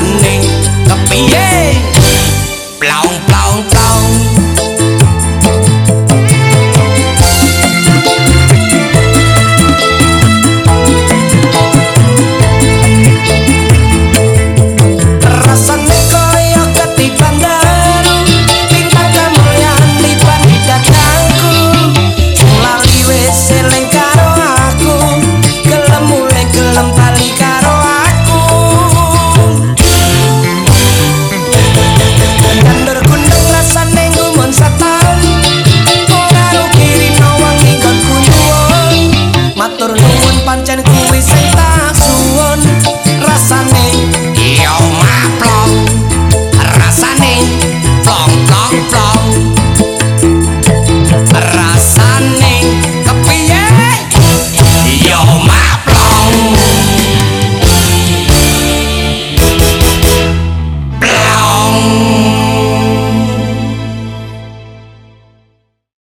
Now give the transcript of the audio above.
Nigga be yeah.